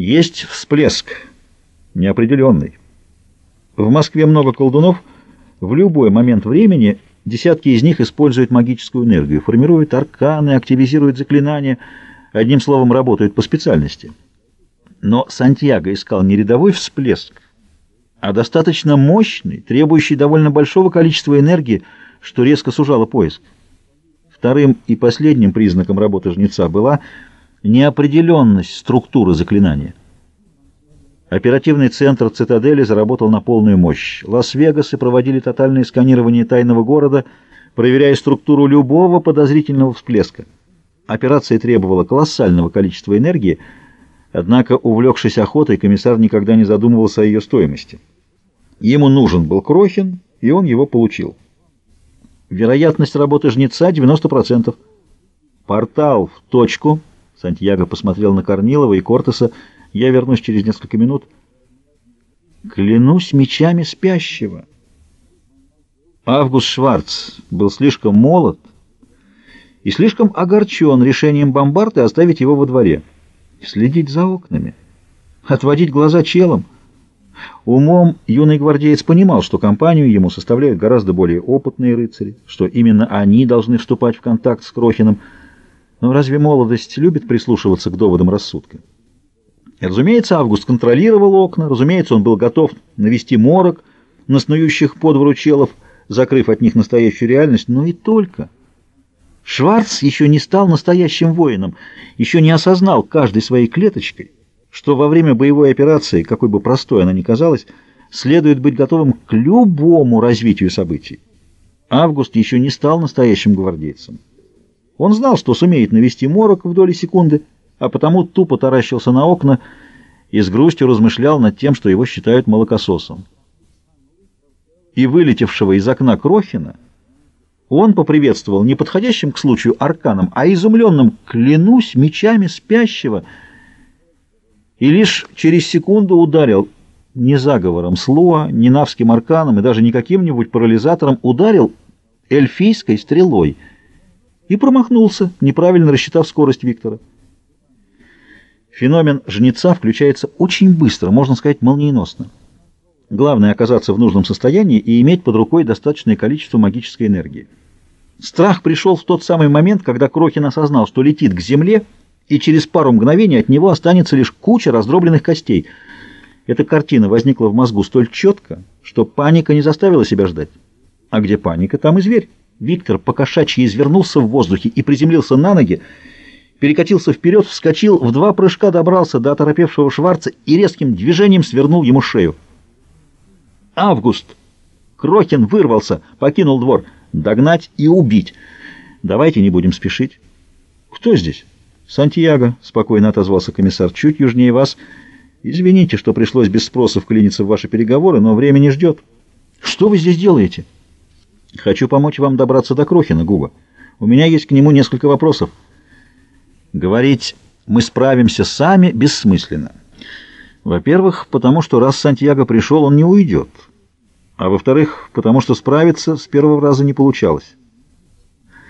Есть всплеск, неопределенный. В Москве много колдунов. В любой момент времени десятки из них используют магическую энергию, формируют арканы, активизируют заклинания, одним словом, работают по специальности. Но Сантьяго искал не рядовой всплеск, а достаточно мощный, требующий довольно большого количества энергии, что резко сужало поиск. Вторым и последним признаком работы жнеца была – неопределенность структуры заклинания. Оперативный центр цитадели заработал на полную мощь. Лас-Вегасы проводили тотальное сканирование тайного города, проверяя структуру любого подозрительного всплеска. Операция требовала колоссального количества энергии, однако, увлекшись охотой, комиссар никогда не задумывался о ее стоимости. Ему нужен был Крохин, и он его получил. Вероятность работы жнеца 90%. Портал в точку – Сантьяго посмотрел на Корнилова и Кортеса. «Я вернусь через несколько минут». «Клянусь мечами спящего». Август Шварц был слишком молод и слишком огорчен решением бомбарды оставить его во дворе. Следить за окнами, отводить глаза челом. Умом юный гвардеец понимал, что компанию ему составляют гораздо более опытные рыцари, что именно они должны вступать в контакт с Крохиным, но разве молодость любит прислушиваться к доводам рассудка? И, разумеется, Август контролировал окна, разумеется, он был готов навести морок на снующих по двору закрыв от них настоящую реальность, но и только. Шварц еще не стал настоящим воином, еще не осознал каждой своей клеточкой, что во время боевой операции, какой бы простой она ни казалась, следует быть готовым к любому развитию событий. Август еще не стал настоящим гвардейцем. Он знал, что сумеет навести морок в доли секунды, а потому тупо таращился на окна и с грустью размышлял над тем, что его считают молокососом. И вылетевшего из окна Крохина он поприветствовал не подходящим к случаю арканом, а изумленным «клянусь мечами спящего» и лишь через секунду ударил не заговором Слуа, не навским арканом и даже не каким-нибудь парализатором, ударил эльфийской стрелой — и промахнулся, неправильно рассчитав скорость Виктора. Феномен жнеца включается очень быстро, можно сказать, молниеносно. Главное — оказаться в нужном состоянии и иметь под рукой достаточное количество магической энергии. Страх пришел в тот самый момент, когда Крохин осознал, что летит к земле, и через пару мгновений от него останется лишь куча раздробленных костей. Эта картина возникла в мозгу столь четко, что паника не заставила себя ждать. А где паника, там и зверь. Виктор покошачьи извернулся в воздухе и приземлился на ноги, перекатился вперед, вскочил, в два прыжка добрался до оторопевшего Шварца и резким движением свернул ему шею. «Август!» Крокин вырвался, покинул двор. «Догнать и убить!» «Давайте не будем спешить». «Кто здесь?» «Сантьяго», — спокойно отозвался комиссар, — «чуть южнее вас. Извините, что пришлось без спроса вклиниться в ваши переговоры, но время не ждет». «Что вы здесь делаете?» Хочу помочь вам добраться до Крохина, Губа. У меня есть к нему несколько вопросов. Говорить «мы справимся сами» бессмысленно. Во-первых, потому что раз Сантьяго пришел, он не уйдет. А во-вторых, потому что справиться с первого раза не получалось.